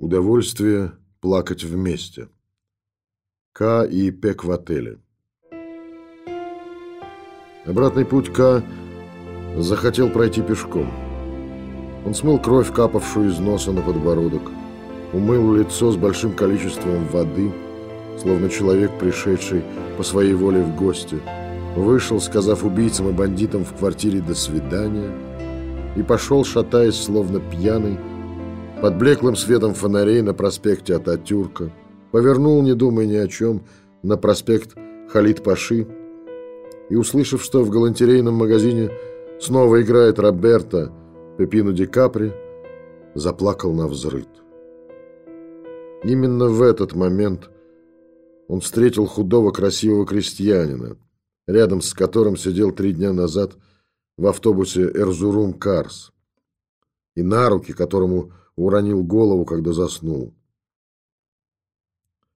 Удовольствие плакать вместе. К и Пек в отеле. Обратный путь К захотел пройти пешком. Он смыл кровь, капавшую из носа на подбородок, умыл лицо с большим количеством воды, словно человек, пришедший по своей воле в гости, вышел, сказав убийцам и бандитам в квартире «до свидания», и пошел, шатаясь, словно пьяный, под блеклым светом фонарей на проспекте Ататюрка, повернул, не думая ни о чем, на проспект Халид-Паши и, услышав, что в галантерейном магазине снова играет Роберто Пепино Ди Капри, заплакал на взрыд. Именно в этот момент он встретил худого красивого крестьянина, рядом с которым сидел три дня назад в автобусе Эрзурум Карс, и на руки которому уронил голову, когда заснул.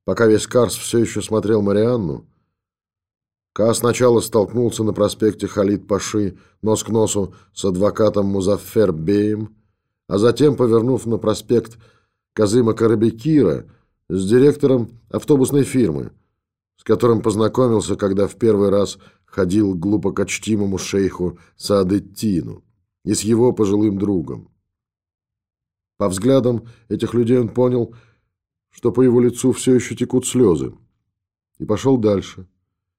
Пока весь Карс все еще смотрел Марианну, Ка сначала столкнулся на проспекте Халид-Паши нос к носу с адвокатом Музаффер Беем, а затем, повернув на проспект Казыма Карабекира, с директором автобусной фирмы, с которым познакомился, когда в первый раз ходил к глупокочтимому шейху Саадеттину, и с его пожилым другом. По взглядам этих людей он понял, что по его лицу все еще текут слезы, и пошел дальше,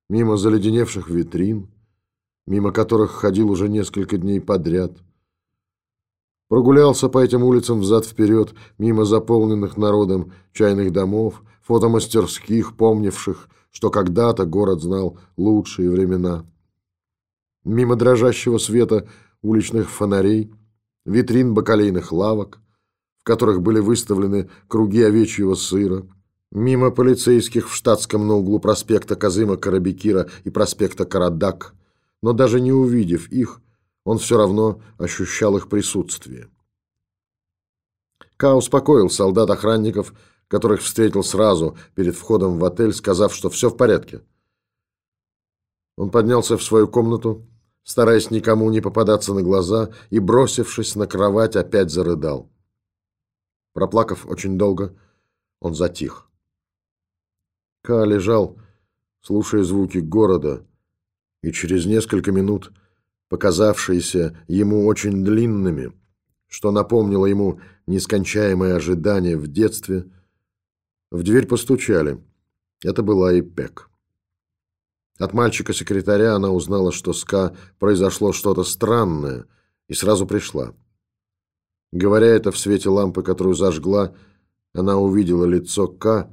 мимо заледеневших витрин, мимо которых ходил уже несколько дней подряд. Прогулялся по этим улицам взад-вперед, мимо заполненных народом чайных домов, фотомастерских, помнивших, что когда-то город знал лучшие времена. Мимо дрожащего света уличных фонарей, витрин бакалейных лавок, в которых были выставлены круги овечьего сыра, мимо полицейских в штатском на углу проспекта Казыма Карабекира и проспекта Карадак, но даже не увидев их, он все равно ощущал их присутствие. Ка успокоил солдат-охранников, которых встретил сразу перед входом в отель, сказав, что все в порядке. Он поднялся в свою комнату, стараясь никому не попадаться на глаза, и, бросившись на кровать, опять зарыдал. Проплакав очень долго, он затих. Ка лежал, слушая звуки города, и через несколько минут, показавшиеся ему очень длинными, что напомнило ему нескончаемое ожидание в детстве, в дверь постучали. Это была Ипек. От мальчика-секретаря она узнала, что с Ка произошло что-то странное, и сразу пришла. Говоря это в свете лампы, которую зажгла, она увидела лицо К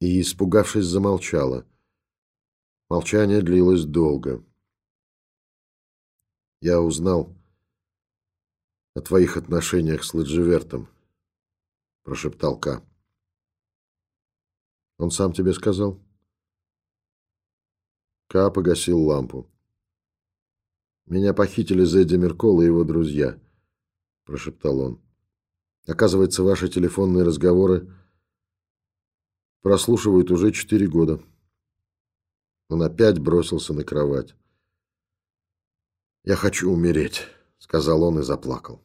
и, испугавшись, замолчала. Молчание длилось долго. «Я узнал о твоих отношениях с Ладживертом», — прошептал К. «Он сам тебе сказал?» К погасил лампу. «Меня похитили Зедди Меркол и его друзья» прошептал он. Оказывается, ваши телефонные разговоры прослушивают уже четыре года. Он опять бросился на кровать. «Я хочу умереть», — сказал он и заплакал.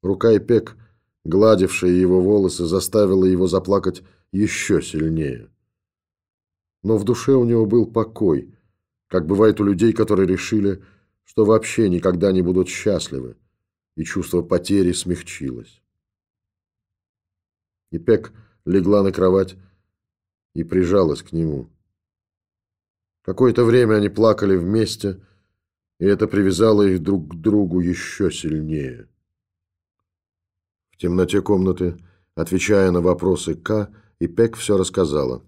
Рука Ипек, гладившая его волосы, заставила его заплакать еще сильнее. Но в душе у него был покой, как бывает у людей, которые решили, что вообще никогда не будут счастливы и чувство потери смягчилось. И Пек легла на кровать и прижалась к нему. Какое-то время они плакали вместе, и это привязало их друг к другу еще сильнее. В темноте комнаты, отвечая на вопросы К, и Пек все рассказала.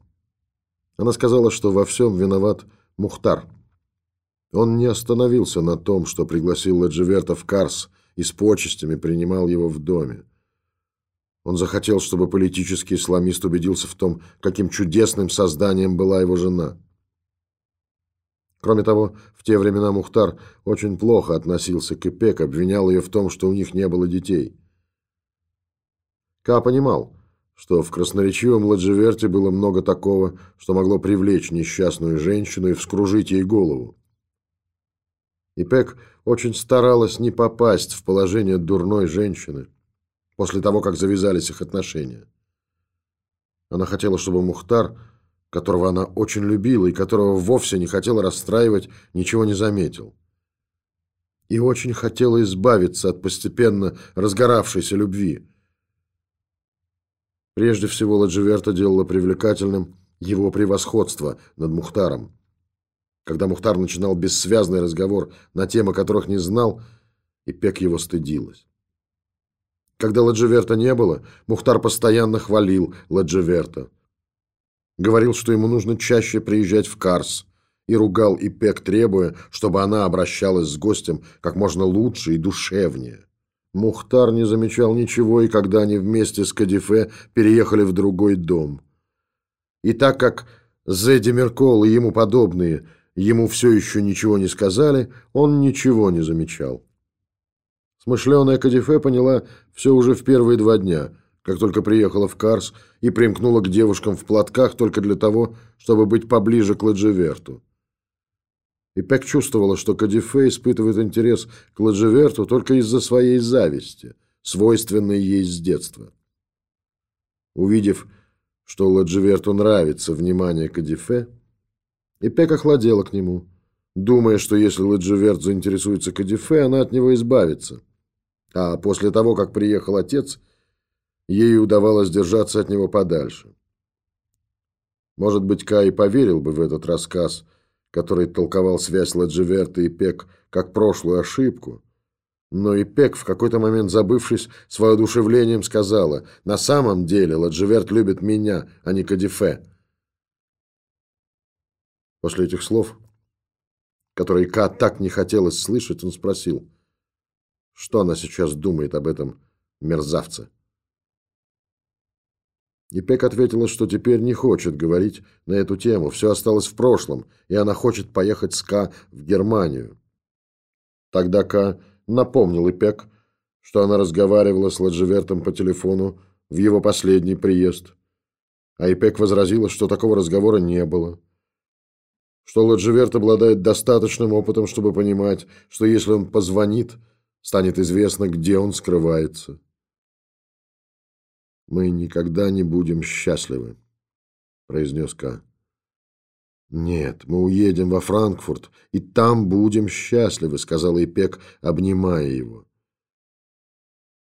Она сказала, что во всем виноват Мухтар. Он не остановился на том, что пригласил Ладживерта в Карс – и с почестями принимал его в доме. Он захотел, чтобы политический исламист убедился в том, каким чудесным созданием была его жена. Кроме того, в те времена Мухтар очень плохо относился к Ипек, обвинял ее в том, что у них не было детей. Ка понимал, что в красноречивом Ладживерте было много такого, что могло привлечь несчастную женщину и вскружить ей голову. Ипек очень старалась не попасть в положение дурной женщины. после того, как завязались их отношения. Она хотела, чтобы Мухтар, которого она очень любила и которого вовсе не хотела расстраивать, ничего не заметил. И очень хотела избавиться от постепенно разгоравшейся любви. Прежде всего, Ладживерта делала привлекательным его превосходство над Мухтаром. Когда Мухтар начинал бессвязный разговор на темы, которых не знал, и Пек его стыдилась. Когда Ладживерта не было, Мухтар постоянно хвалил Ладживерта. Говорил, что ему нужно чаще приезжать в Карс, и ругал Ипек, требуя, чтобы она обращалась с гостем как можно лучше и душевнее. Мухтар не замечал ничего, и когда они вместе с Кадифе переехали в другой дом. И так как Зедди Меркол и ему подобные ему все еще ничего не сказали, он ничего не замечал. Смышленая Кадифе поняла все уже в первые два дня, как только приехала в Карс и примкнула к девушкам в платках только для того, чтобы быть поближе к Ладжеверту. И Пек чувствовала, что Кадифе испытывает интерес к Ладжеверту только из-за своей зависти, свойственной ей с детства. Увидев, что Ладжеверту нравится внимание Кадифе, Ипек охладела к нему, думая, что если Ладжеверт заинтересуется Кадифе, она от него избавится. А после того, как приехал отец, ей удавалось держаться от него подальше. Может быть, Кай поверил бы в этот рассказ, который толковал связь Ладживерта и Пек как прошлую ошибку, но и Пек, в какой-то момент забывшись, с воодушевлением сказала, «На самом деле Ладживерт любит меня, а не Кадифе». После этих слов, которые Ка так не хотелось слышать, он спросил, что она сейчас думает об этом мерзавце? И Пек ответила, что теперь не хочет говорить на эту тему. Все осталось в прошлом, и она хочет поехать с Ка в Германию. Тогда Ка напомнил Ипек, что она разговаривала с Ладживертом по телефону в его последний приезд. А Ипек возразила, что такого разговора не было. Что Ладживерт обладает достаточным опытом, чтобы понимать, что если он позвонит – станет известно, где он скрывается. «Мы никогда не будем счастливы», — произнес Ка. «Нет, мы уедем во Франкфурт, и там будем счастливы», — сказал Ипек, обнимая его.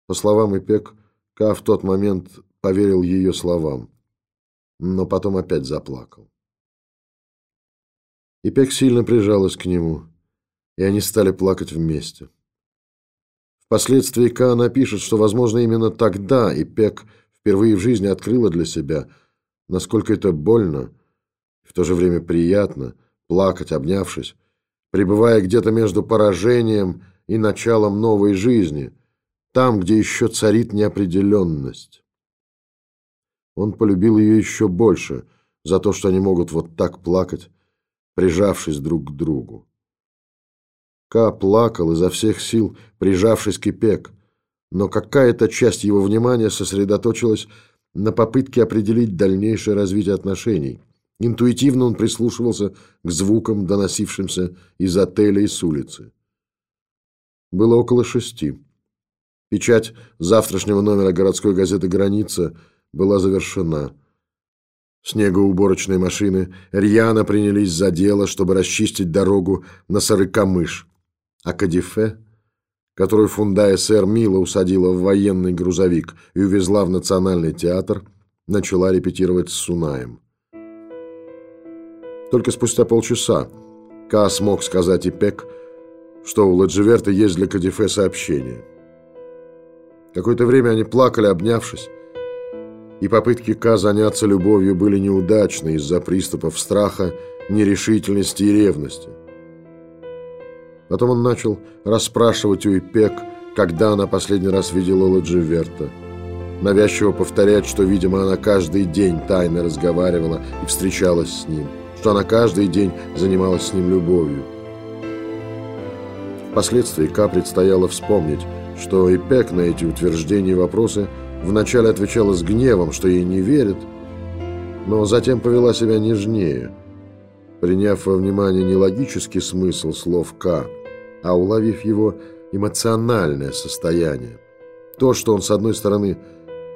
По словам Ипек, Ка в тот момент поверил ее словам, но потом опять заплакал. Ипек сильно прижалась к нему, и они стали плакать вместе. Впоследствии Ка напишет, что, возможно, именно тогда Ипек впервые в жизни открыла для себя, насколько это больно, в то же время приятно, плакать, обнявшись, пребывая где-то между поражением и началом новой жизни, там, где еще царит неопределенность. Он полюбил ее еще больше за то, что они могут вот так плакать, прижавшись друг к другу. Ка плакал изо всех сил, прижавшись к Ипек, но какая-то часть его внимания сосредоточилась на попытке определить дальнейшее развитие отношений. Интуитивно он прислушивался к звукам, доносившимся из отеля и с улицы. Было около шести. Печать завтрашнего номера городской газеты «Граница» была завершена. Снегоуборочные машины рьяно принялись за дело, чтобы расчистить дорогу на Сарыкамыш а Кадифе, которую Фундая сэр Мила усадила в военный грузовик и увезла в Национальный театр, начала репетировать с Сунаем. Только спустя полчаса Ка смог сказать Ипек, что у Ладживерта есть для Кадифе сообщение. Какое-то время они плакали, обнявшись, и попытки Ка заняться любовью были неудачны из-за приступов страха, нерешительности и ревности. Потом он начал расспрашивать у Ипек, когда она последний раз видела Ладживерта. Навязчиво повторять, что, видимо, она каждый день тайно разговаривала и встречалась с ним, что она каждый день занималась с ним любовью. Впоследствии Ка предстояло вспомнить, что Ипек на эти утверждения и вопросы вначале отвечала с гневом, что ей не верят, но затем повела себя нежнее, приняв во внимание не логический смысл слов К, а уловив его эмоциональное состояние. То, что он, с одной стороны,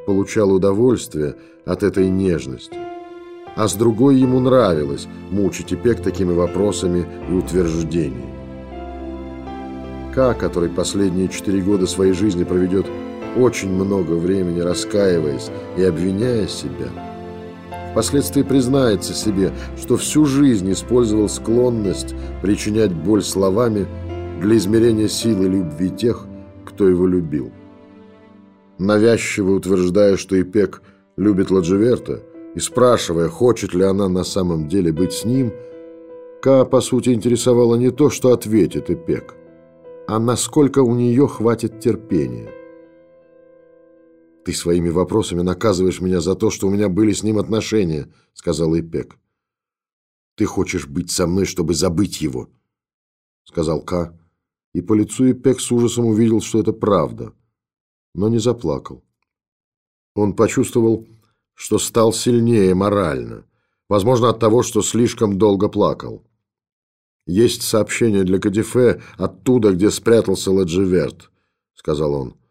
получал удовольствие от этой нежности, а с другой ему нравилось мучить Ипек такими вопросами и утверждениями. Ка, который последние четыре года своей жизни проведет очень много времени раскаиваясь и обвиняя себя, впоследствии признается себе, что всю жизнь использовал склонность причинять боль словами для измерения силы любви тех, кто его любил. Навязчиво утверждая, что Ипек любит Ладживерта, и спрашивая, хочет ли она на самом деле быть с ним, Ка, по сути, интересовало не то, что ответит Ипек, а насколько у нее хватит терпения. «Ты своими вопросами наказываешь меня за то, что у меня были с ним отношения», — сказал Ипек. «Ты хочешь быть со мной, чтобы забыть его», — сказал Ка, и по лицу Ипек с ужасом увидел, что это правда, но не заплакал. Он почувствовал, что стал сильнее морально, возможно, от того, что слишком долго плакал. «Есть сообщение для Кадифе оттуда, где спрятался Ладживерт», — сказал он.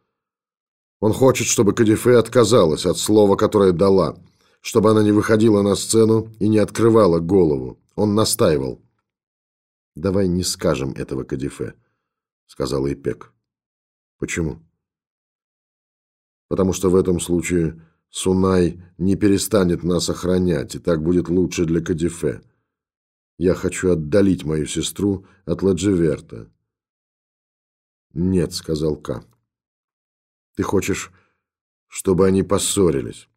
Он хочет, чтобы Кадифе отказалась от слова, которое дала, чтобы она не выходила на сцену и не открывала голову. Он настаивал. «Давай не скажем этого Кадифе», — сказала Ипек. «Почему?» «Потому что в этом случае Сунай не перестанет нас охранять, и так будет лучше для Кадифе. Я хочу отдалить мою сестру от Ладживерта». «Нет», — сказал Ка. Ты хочешь, чтобы они поссорились.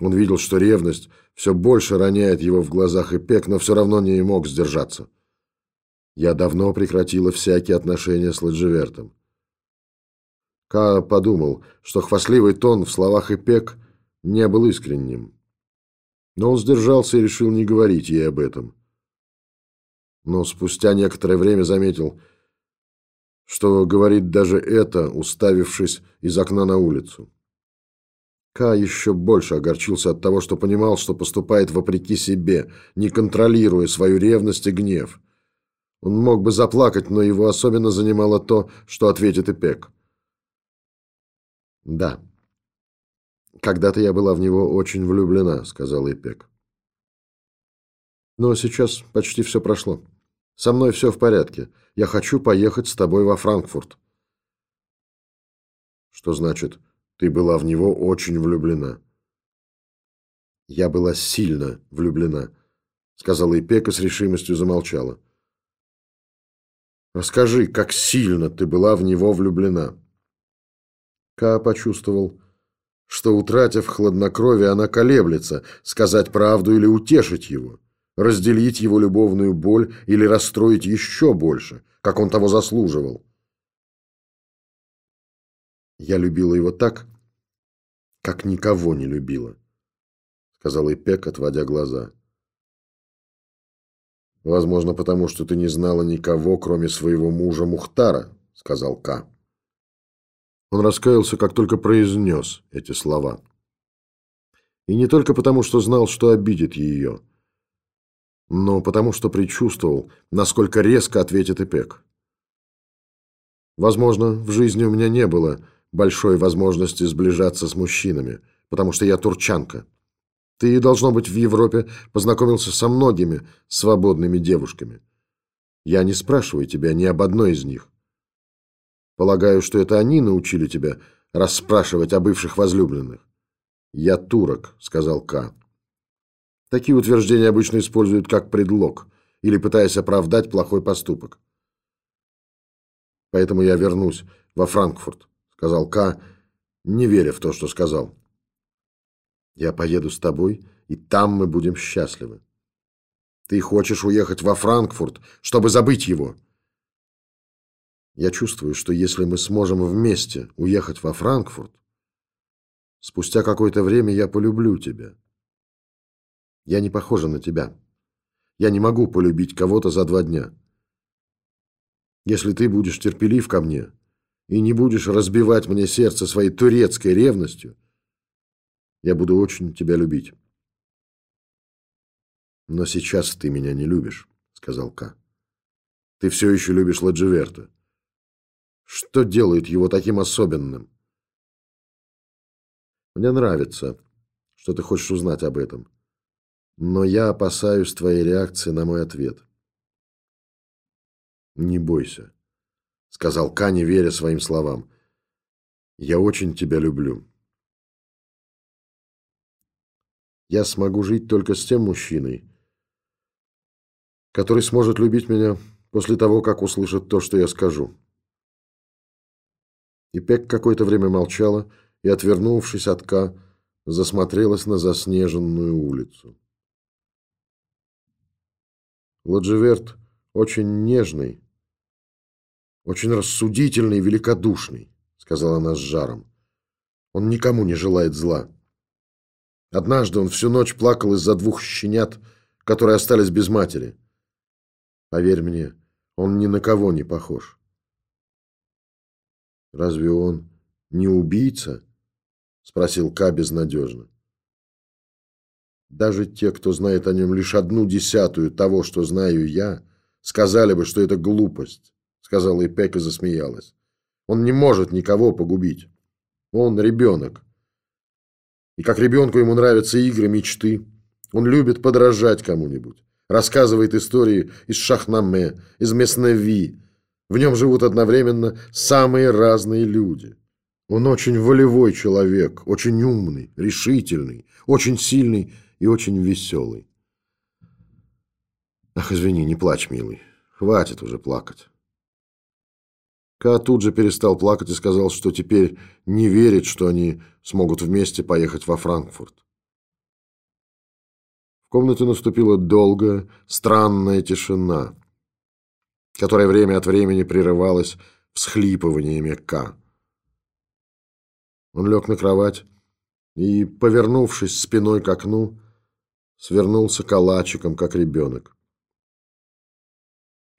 Он видел, что ревность все больше роняет его в глазах Ипек, но все равно не мог сдержаться. Я давно прекратила всякие отношения с Ладживертом. Ка подумал, что хвастливый тон в словах Ипек не был искренним. Но он сдержался и решил не говорить ей об этом. Но спустя некоторое время заметил, что говорит даже это, уставившись из окна на улицу. Ка еще больше огорчился от того, что понимал, что поступает вопреки себе, не контролируя свою ревность и гнев. Он мог бы заплакать, но его особенно занимало то, что ответит Ипек. «Да, когда-то я была в него очень влюблена», — сказал Ипек. «Но сейчас почти все прошло». Со мной все в порядке. Я хочу поехать с тобой во Франкфурт. Что значит, ты была в него очень влюблена? Я была сильно влюблена, сказала Ипека с решимостью замолчала. Расскажи, как сильно ты была в него влюблена. Ка почувствовал, что, утратив хладнокровие, она колеблется, сказать правду или утешить его разделить его любовную боль или расстроить еще больше, как он того заслуживал. Я любила его так, как никого не любила, сказал Ипек, отводя глаза. Возможно, потому что ты не знала никого, кроме своего мужа Мухтара, сказал Ка. Он раскаялся, как только произнес эти слова. И не только потому, что знал, что обидит ее но потому что предчувствовал, насколько резко ответит Ипек. Возможно, в жизни у меня не было большой возможности сближаться с мужчинами, потому что я турчанка. Ты, должно быть, в Европе познакомился со многими свободными девушками. Я не спрашиваю тебя ни об одной из них. Полагаю, что это они научили тебя расспрашивать о бывших возлюбленных. «Я турок», — сказал К. Такие утверждения обычно используют как предлог или пытаясь оправдать плохой поступок. Поэтому я вернусь во Франкфурт, сказал К, не веря в то, что сказал. Я поеду с тобой, и там мы будем счастливы. Ты хочешь уехать во Франкфурт, чтобы забыть его? Я чувствую, что если мы сможем вместе уехать во Франкфурт, спустя какое-то время я полюблю тебя. Я не похожа на тебя. Я не могу полюбить кого-то за два дня. Если ты будешь терпелив ко мне и не будешь разбивать мне сердце своей турецкой ревностью, я буду очень тебя любить. Но сейчас ты меня не любишь, сказал Ка. Ты все еще любишь Ладживерта. Что делает его таким особенным? Мне нравится, что ты хочешь узнать об этом. Но я опасаюсь твоей реакции на мой ответ. Не бойся, сказал Ка, не веря своим словам. Я очень тебя люблю. Я смогу жить только с тем мужчиной, который сможет любить меня после того, как услышит то, что я скажу. И Пек какое-то время молчала и, отвернувшись от Ка, засмотрелась на заснеженную улицу. Ладживерт очень нежный, очень рассудительный великодушный, сказала она с жаром. Он никому не желает зла. Однажды он всю ночь плакал из-за двух щенят, которые остались без матери. Поверь мне, он ни на кого не похож. Разве он не убийца? Спросил Ка безнадежно. Даже те, кто знает о нем лишь одну десятую того, что знаю я, сказали бы, что это глупость, сказала Ипек и засмеялась. Он не может никого погубить. Он ребенок. И как ребенку ему нравятся игры, мечты. Он любит подражать кому-нибудь. Рассказывает истории из Шахнаме, из Месневи. В нем живут одновременно самые разные люди. Он очень волевой человек, очень умный, решительный, очень сильный и очень веселый. Ах, извини, не плачь, милый. Хватит уже плакать. Ка тут же перестал плакать и сказал, что теперь не верит, что они смогут вместе поехать во Франкфурт. В комнате наступила долгая, странная тишина, которая время от времени прерывалась всхлипываниями Ка. Он лег на кровать и, повернувшись спиной к окну, свернулся калачиком, как ребенок.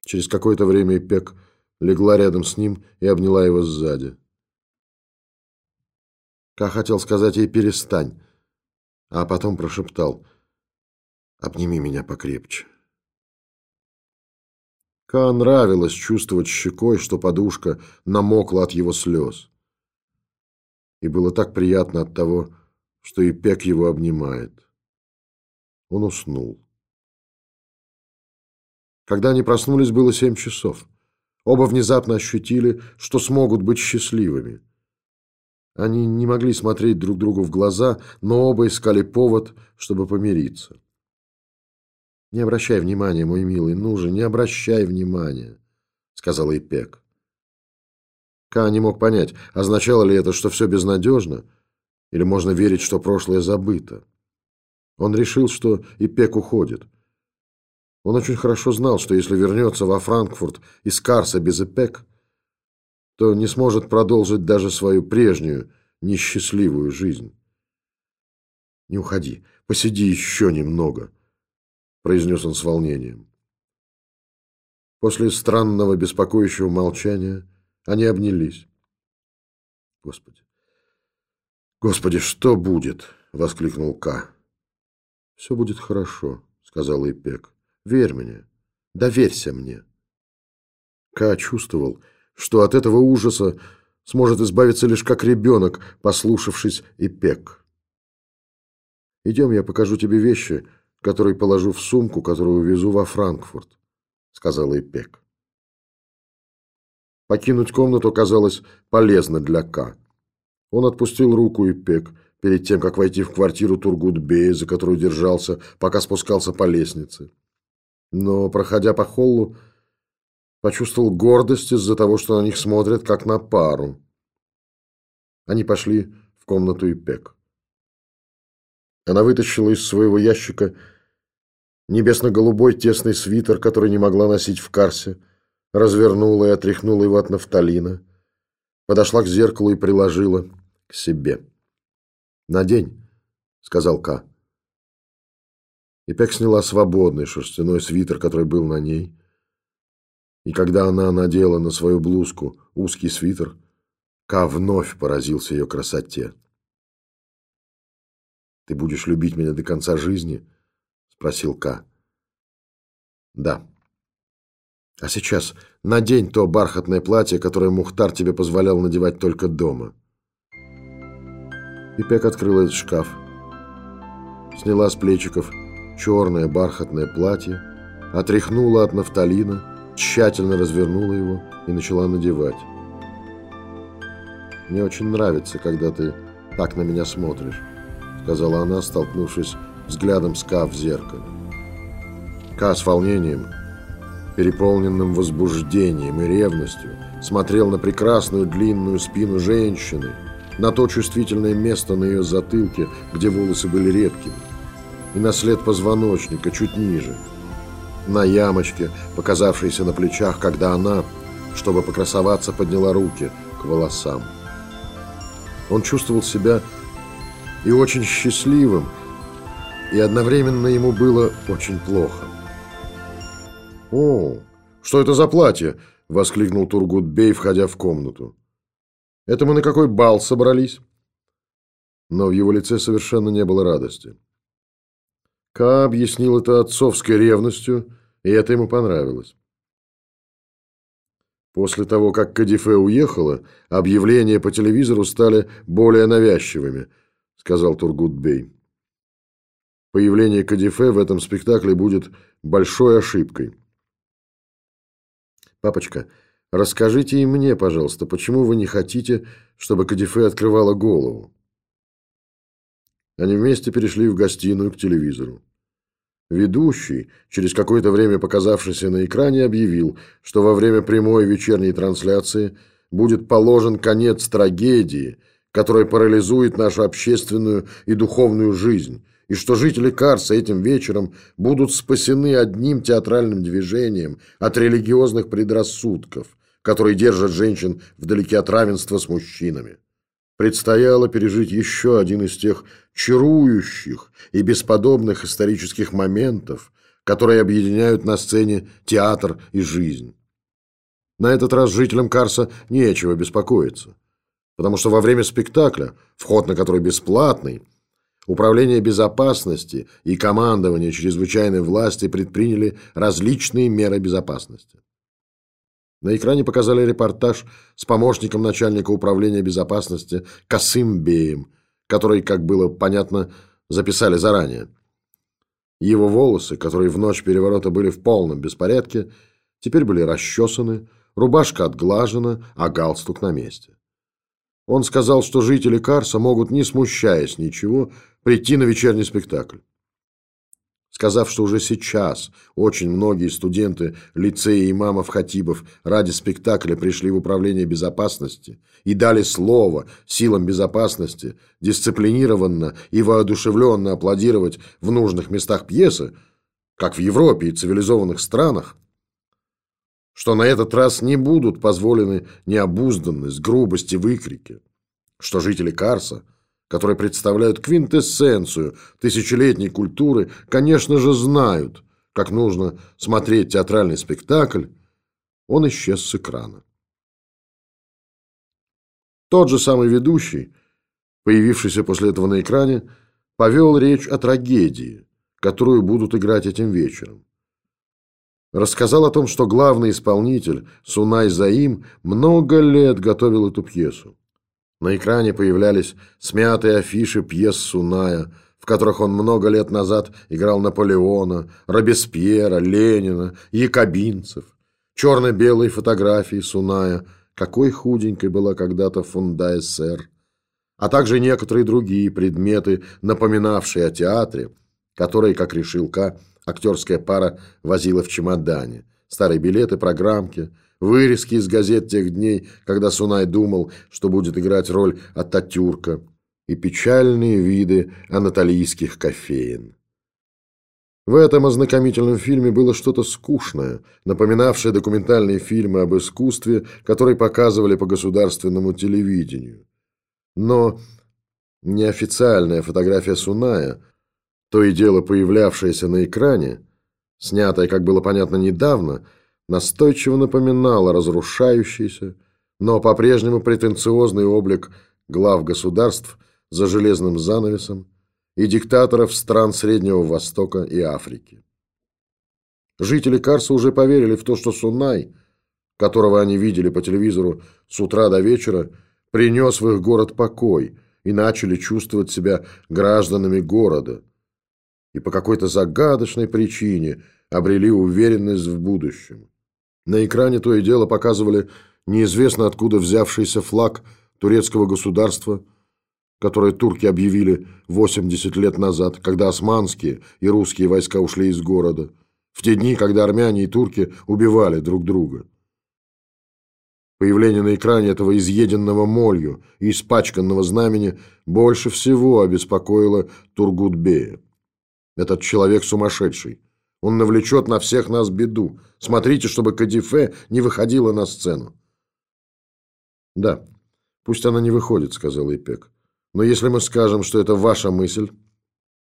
Через какое-то время Пек легла рядом с ним и обняла его сзади. Ка хотел сказать ей «перестань», а потом прошептал «обними меня покрепче». Ка нравилось чувствовать щекой, что подушка намокла от его слез. И было так приятно от того, что и Пек его обнимает. Он уснул. Когда они проснулись, было семь часов. Оба внезапно ощутили, что смогут быть счастливыми. Они не могли смотреть друг другу в глаза, но оба искали повод, чтобы помириться. «Не обращай внимания, мой милый, ну же, не обращай внимания», — сказал Ипек. Ка не мог понять, означало ли это, что все безнадежно, или можно верить, что прошлое забыто. Он решил, что Ипек уходит. Он очень хорошо знал, что если вернется во Франкфурт из Карса без ЭПЕК, то не сможет продолжить даже свою прежнюю несчастливую жизнь. «Не уходи, посиди еще немного», — произнес он с волнением. После странного беспокоящего молчания они обнялись. «Господи! Господи, что будет?» — воскликнул К. «Все будет хорошо», — сказал Ипек. Верь мне, доверься мне. Ка чувствовал, что от этого ужаса сможет избавиться лишь как ребенок, послушавшись и пек. «Идем, я покажу тебе вещи, которые положу в сумку, которую увезу во Франкфурт», — сказала Ипек. Покинуть комнату оказалось полезно для К. Он отпустил руку Ипек перед тем, как войти в квартиру Тургутбея, за которую держался, пока спускался по лестнице но, проходя по холлу, почувствовал гордость из-за того, что на них смотрят, как на пару. Они пошли в комнату Ипек. Она вытащила из своего ящика небесно-голубой тесный свитер, который не могла носить в карсе, развернула и отряхнула его от нафталина, подошла к зеркалу и приложила к себе. «Надень», — сказал Ка. И Пек сняла свободный шерстяной свитер, который был на ней. И когда она надела на свою блузку узкий свитер, Ка вновь поразился ее красоте. «Ты будешь любить меня до конца жизни?» — спросил Ка. «Да», А сейчас надень то бархатное платье, которое Мухтар тебе позволял надевать только дома. Ипек открыла этот шкаф. Сняла с плечиков черное бархатное платье, отряхнула от нафталина, тщательно развернула его и начала надевать. «Мне очень нравится, когда ты так на меня смотришь», сказала она, столкнувшись взглядом с Ка в зеркале. Ка с волнением – переполненным возбуждением и ревностью, смотрел на прекрасную длинную спину женщины, на то чувствительное место на ее затылке, где волосы были редкими, и на след позвоночника чуть ниже, на ямочке, показавшейся на плечах, когда она, чтобы покрасоваться, подняла руки к волосам. Он чувствовал себя и очень счастливым, и одновременно ему было очень плохо. «О, что это за платье?» — воскликнул Тургутбей, входя в комнату. «Это мы на какой бал собрались?» Но в его лице совершенно не было радости. Ка объяснил это отцовской ревностью, и это ему понравилось. После того, как Кадифе уехала, объявления по телевизору стали более навязчивыми, сказал Тургутбей. Появление Кадифе в этом спектакле будет большой ошибкой. «Папочка, расскажите и мне, пожалуйста, почему вы не хотите, чтобы Кадифе открывала голову?» Они вместе перешли в гостиную к телевизору. Ведущий, через какое-то время показавшийся на экране, объявил, что во время прямой вечерней трансляции будет положен конец трагедии, которая парализует нашу общественную и духовную жизнь, и что жители Карса этим вечером будут спасены одним театральным движением от религиозных предрассудков, которые держат женщин вдалеке от равенства с мужчинами. Предстояло пережить еще один из тех чарующих и бесподобных исторических моментов, которые объединяют на сцене театр и жизнь. На этот раз жителям Карса нечего беспокоиться, потому что во время спектакля, вход на который бесплатный, Управление безопасности и командование чрезвычайной власти предприняли различные меры безопасности. На экране показали репортаж с помощником начальника управления безопасности Касымбеем, который, как было понятно, записали заранее. Его волосы, которые в ночь переворота были в полном беспорядке, теперь были расчесаны, рубашка отглажена, а галстук на месте. Он сказал, что жители Карса могут, не смущаясь ничего, прийти на вечерний спектакль. Сказав, что уже сейчас очень многие студенты лицея имамов Хатибов ради спектакля пришли в управление безопасности и дали слово силам безопасности дисциплинированно и воодушевленно аплодировать в нужных местах пьесы, как в Европе и цивилизованных странах, что на этот раз не будут позволены необузданность, грубость и выкрики, что жители Карса – которые представляют квинтэссенцию тысячелетней культуры, конечно же, знают, как нужно смотреть театральный спектакль, он исчез с экрана. Тот же самый ведущий, появившийся после этого на экране, повел речь о трагедии, которую будут играть этим вечером. Рассказал о том, что главный исполнитель Сунай Заим много лет готовил эту пьесу. На экране появлялись смятые афиши пьес Суная, в которых он много лет назад играл Наполеона, Робеспьера, Ленина, якобинцев. Черно-белые фотографии Суная, какой худенькой была когда-то фунда СССР, а также некоторые другие предметы, напоминавшие о театре, который, как решил К, актерская пара возила в чемодане. Старые билеты, программки – вырезки из газет тех дней, когда Сунай думал, что будет играть роль Ататюрка, и печальные виды анатолийских кофеин. В этом ознакомительном фильме было что-то скучное, напоминавшее документальные фильмы об искусстве, которые показывали по государственному телевидению. Но неофициальная фотография Суная, то и дело появлявшаяся на экране, снятая, как было понятно, недавно – настойчиво напоминала разрушающийся, но по-прежнему претенциозный облик глав государств за железным занавесом и диктаторов стран Среднего Востока и Африки. Жители Карса уже поверили в то, что Сунай, которого они видели по телевизору с утра до вечера, принес в их город покой и начали чувствовать себя гражданами города. И по какой-то загадочной причине обрели уверенность в будущем. На экране то и дело показывали неизвестно откуда взявшийся флаг турецкого государства, которое турки объявили 80 лет назад, когда османские и русские войска ушли из города, в те дни, когда армяне и турки убивали друг друга. Появление на экране этого изъеденного молью и испачканного знамени больше всего обеспокоило Тургутбея. Этот человек сумасшедший. Он навлечет на всех нас беду. Смотрите, чтобы Кадифе не выходила на сцену. Да, пусть она не выходит, сказал Ипек. Но если мы скажем, что это ваша мысль,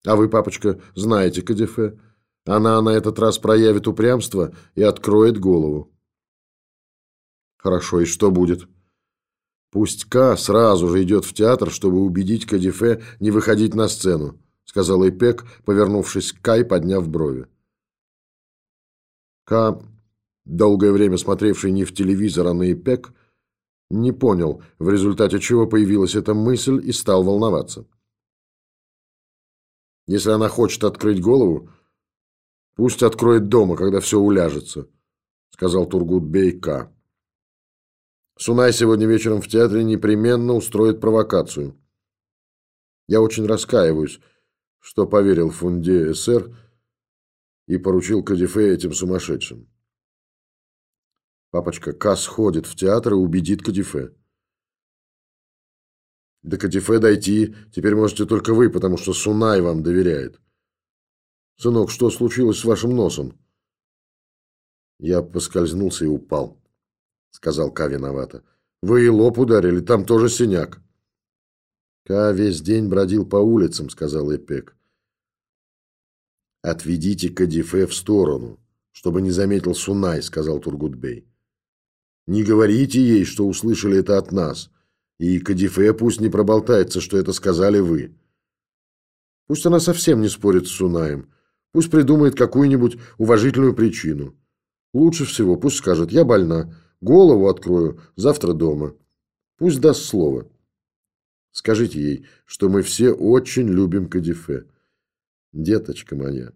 а вы, папочка, знаете Кадифе, она на этот раз проявит упрямство и откроет голову. Хорошо, и что будет? Пусть К сразу же идет в театр, чтобы убедить Кадифе не выходить на сцену, сказал Ипек, повернувшись к Кай, подняв брови. К, долгое время смотревший не в телевизор, а на Ипек, не понял, в результате чего появилась эта мысль и стал волноваться. Если она хочет открыть голову, пусть откроет дома, когда все уляжется, сказал Тургут Бейка. Сунай сегодня вечером в театре непременно устроит провокацию. Я очень раскаиваюсь, что поверил Фунде СР и поручил Кадифе этим сумасшедшим. Папочка, Кас ходит в театр и убедит Кадифе. До Кадифе дойти теперь можете только вы, потому что Сунай вам доверяет. Сынок, что случилось с вашим носом? Я поскользнулся и упал сказал Ка виновато. Вы и лоб ударили, там тоже синяк. Ка весь день бродил по улицам, сказал Эпек. Отведите Кадифе в сторону, чтобы не заметил Сунай, сказал Тургутбей. Не говорите ей, что услышали это от нас, и Кадифе пусть не проболтается, что это сказали вы. Пусть она совсем не спорит с Сунаем, пусть придумает какую-нибудь уважительную причину. Лучше всего пусть скажет «я больна», Голову открою завтра дома. Пусть даст слово. Скажите ей, что мы все очень любим Кадифе. Деточка моя.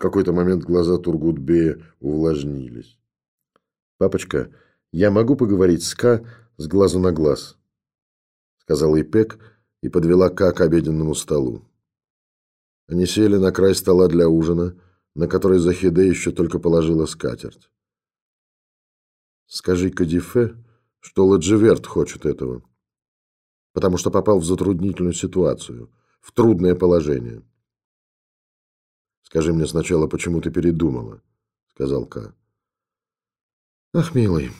Какой-то момент глаза Тургутбея увлажнились. «Папочка, я могу поговорить с Ка с глазу на глаз?» Сказала Ипек и подвела Ка к обеденному столу. Они сели на край стола для ужина, на который Захиде еще только положила скатерть. Скажи Кадифе, что Ладживерт хочет этого. Потому что попал в затруднительную ситуацию, в трудное положение. Скажи мне сначала, почему ты передумала, сказал Ка. Ах, милый,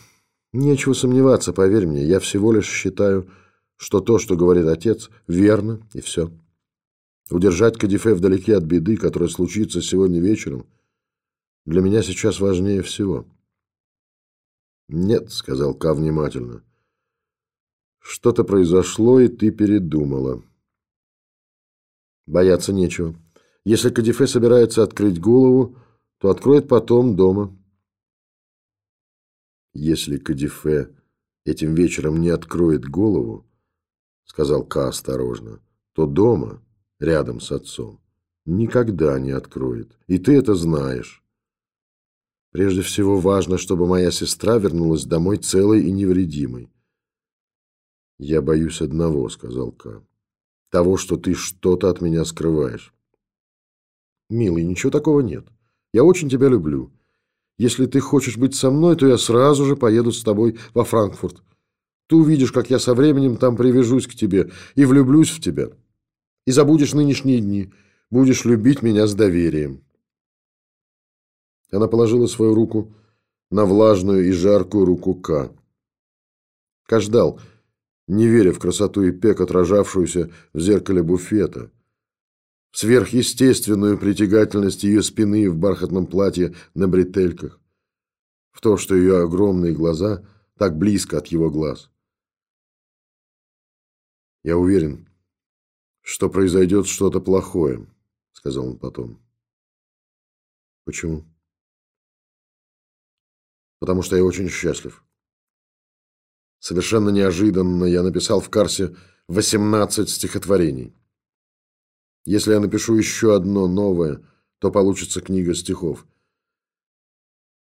нечего сомневаться, поверь мне, я всего лишь считаю, что то, что говорит отец, верно, и все. Удержать Кадифе вдалеке от беды, которая случится сегодня вечером, для меня сейчас важнее всего. «Нет», — сказал Ка внимательно. «Что-то произошло, и ты передумала». «Бояться нечего. Если Кадифе собирается открыть голову, то откроет потом дома». «Если Кадифе этим вечером не откроет голову, — сказал Ка осторожно, — то дома, рядом с отцом, никогда не откроет. И ты это знаешь». Прежде всего важно, чтобы моя сестра вернулась домой целой и невредимой. «Я боюсь одного», — сказал Ка. «Того, что ты что-то от меня скрываешь». «Милый, ничего такого нет. Я очень тебя люблю. Если ты хочешь быть со мной, то я сразу же поеду с тобой во Франкфурт. Ты увидишь, как я со временем там привяжусь к тебе и влюблюсь в тебя. И забудешь нынешние дни, будешь любить меня с доверием». Она положила свою руку на влажную и жаркую руку К. Ка ждал, не веря в красоту и пек, отражавшуюся в зеркале буфета, сверхъестественную притягательность ее спины в бархатном платье на бретельках, в то, что ее огромные глаза так близко от его глаз. «Я уверен, что произойдет что-то плохое», — сказал он потом. Почему? Потому что я очень счастлив. Совершенно неожиданно я написал в Карсе 18 стихотворений. Если я напишу еще одно новое, то получится книга стихов.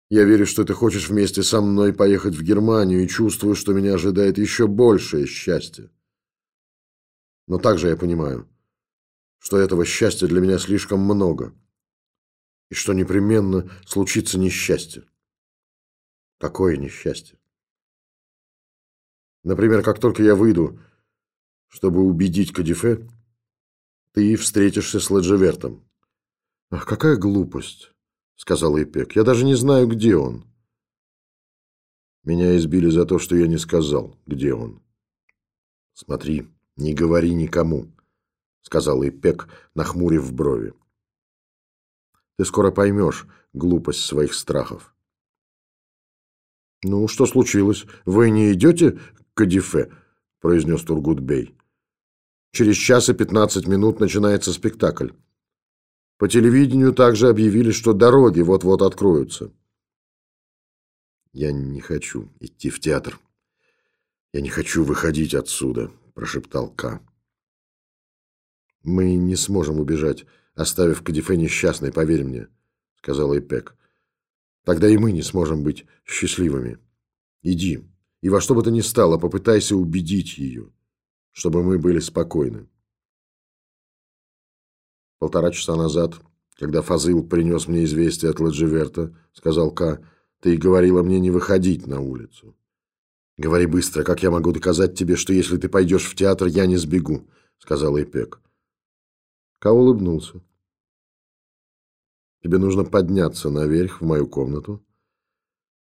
Я верю, что ты хочешь вместе со мной поехать в Германию и чувствую, что меня ожидает еще большее счастье. Но также я понимаю, что этого счастья для меня слишком много, и что непременно случится несчастье. Какое несчастье? Например, как только я выйду, чтобы убедить Кадифе, ты встретишься с Ладжевертом. Ах, какая глупость, сказал Ипек. Я даже не знаю, где он. Меня избили за то, что я не сказал, где он. Смотри, не говори никому, сказал Ипек, нахмурив брови. Ты скоро поймешь глупость своих страхов. Ну, что случилось? Вы не идете Кадифе», – произнес Тургутбей. «Через час и пятнадцать минут начинается спектакль. По телевидению также объявили, что дороги вот-вот откроются». «Я не хочу идти в театр. Я не хочу выходить отсюда», – прошептал К. «Мы не сможем убежать, оставив Кадифе несчастной, поверь мне», – сказал Эпек. «Тогда и мы не сможем быть счастливыми. Иди» и во что бы то ни стало попытайся убедить ее, чтобы мы были спокойны. Полтора часа назад, когда Фазыл принес мне известие от Ладживерта, сказал Ка, ты говорила мне не выходить на улицу. Говори быстро, как я могу доказать тебе, что если ты пойдешь в театр, я не сбегу, сказал Эпек. Ка улыбнулся. Тебе нужно подняться наверх в мою комнату.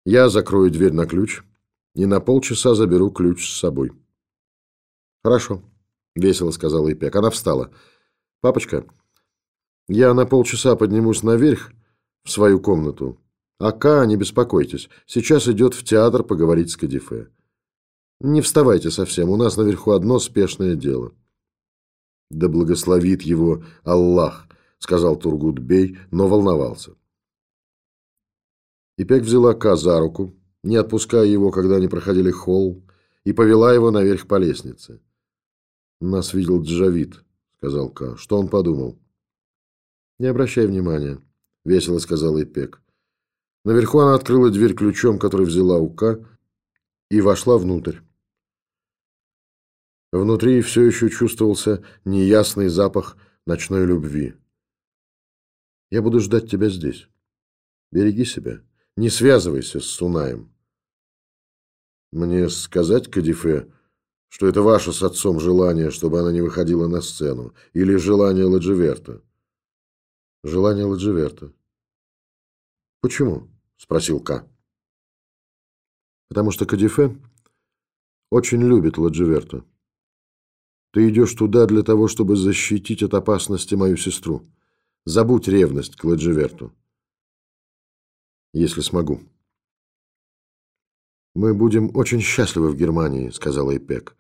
Я закрою дверь на ключ и на полчаса заберу ключ с собой. Хорошо, весело сказала Ипек. Она встала. Папочка, я на полчаса поднимусь наверх в свою комнату. А Ка, не беспокойтесь, сейчас идет в театр поговорить с Кадифе. Не вставайте совсем, у нас наверху одно спешное дело. Да благословит его Аллах, сказал Тургут-бей, но волновался. Ипек взяла Ка за руку, не отпуская его, когда они проходили холл, и повела его наверх по лестнице. «Нас видел Джавид», — сказал Ка. «Что он подумал?» «Не обращай внимания», — весело сказал Ипек. Наверху она открыла дверь ключом, который взяла у Ка, и вошла внутрь. Внутри все еще чувствовался неясный запах ночной любви. «Я буду ждать тебя здесь. Береги себя. Не связывайся с Сунаем. Мне сказать Кадифе, что это ваше с отцом желание, чтобы она не выходила на сцену, или желание Ладживерта? Желание Ладживерта. Почему? Спросил К. Потому что Кадифе очень любит Ладживерта. Ты идешь туда для того, чтобы защитить от опасности мою сестру. Забудь ревность к Ладживерту. Если смогу. «Мы будем очень счастливы в Германии», — сказала Ипек.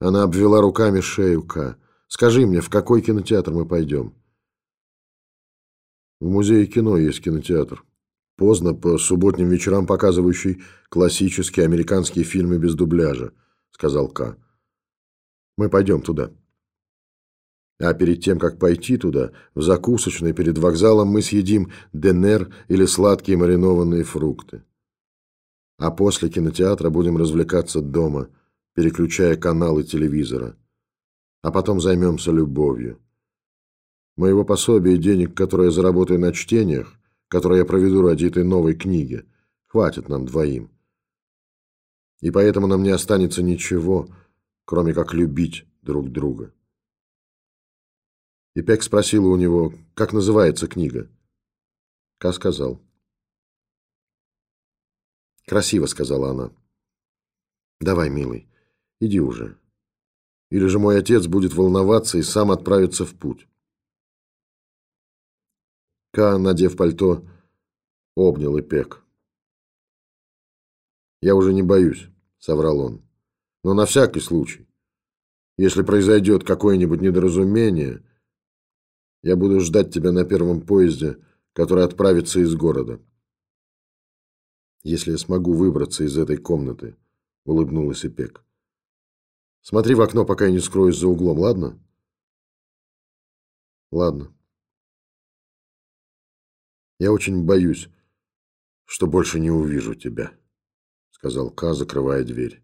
Она обвела руками шею Ка. «Скажи мне, в какой кинотеатр мы пойдем?» «В музее кино есть кинотеатр. Поздно, по субботним вечерам показывающий классические американские фильмы без дубляжа», — сказал Ка. «Мы пойдем туда». А перед тем, как пойти туда, в закусочной перед вокзалом мы съедим денер или сладкие маринованные фрукты. А после кинотеатра будем развлекаться дома, переключая каналы телевизора. А потом займемся любовью. Моего пособия и денег, которые я заработаю на чтениях, которые я проведу ради этой новой книги, хватит нам двоим. И поэтому нам не останется ничего, кроме как любить друг друга. И Пек спросила у него, как называется книга. Ка сказал. «Красиво», — сказала она. «Давай, милый, иди уже. Или же мой отец будет волноваться и сам отправится в путь». Ка, надев пальто, обнял Ипек. «Я уже не боюсь», — соврал он. «Но на всякий случай, если произойдет какое-нибудь недоразумение, я буду ждать тебя на первом поезде, который отправится из города. Если я смогу выбраться из этой комнаты, улыбнулась Ипек. Смотри в окно, пока я не скроюсь за углом, ладно? Ладно. Я очень боюсь, что больше не увижу тебя, сказал Ка, закрывая дверь.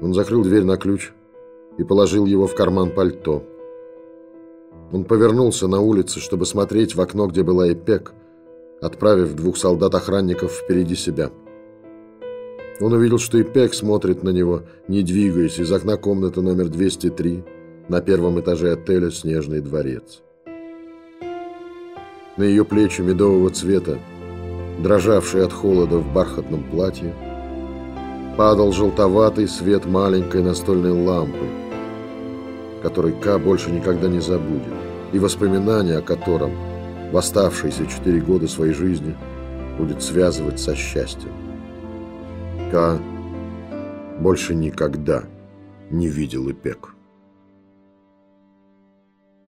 Он закрыл дверь на ключ и положил его в карман пальто. Он повернулся на улице, чтобы смотреть в окно, где была Эпек, отправив двух солдат-охранников впереди себя. Он увидел, что Эпек смотрит на него, не двигаясь, из окна комнаты номер 203 на первом этаже отеля «Снежный дворец». На ее плечи медового цвета, дрожавшие от холода в бархатном платье, падал желтоватый свет маленькой настольной лампы, который К больше никогда не забудет, и воспоминания о котором в оставшиеся четыре года своей жизни будет связывать со счастьем. К больше никогда не видел Ипек.